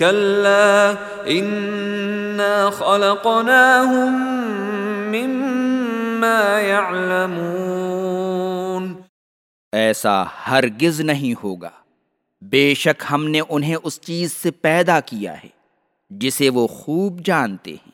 كلا، إنا خلقناهم مما يعلمون۔ ایسا ہرگز نہیں ہوگا۔ بے شک ہم نے انہیں اس چیز سے پیدا کیا ہے، جسے وہ خوب جانتے ہیں۔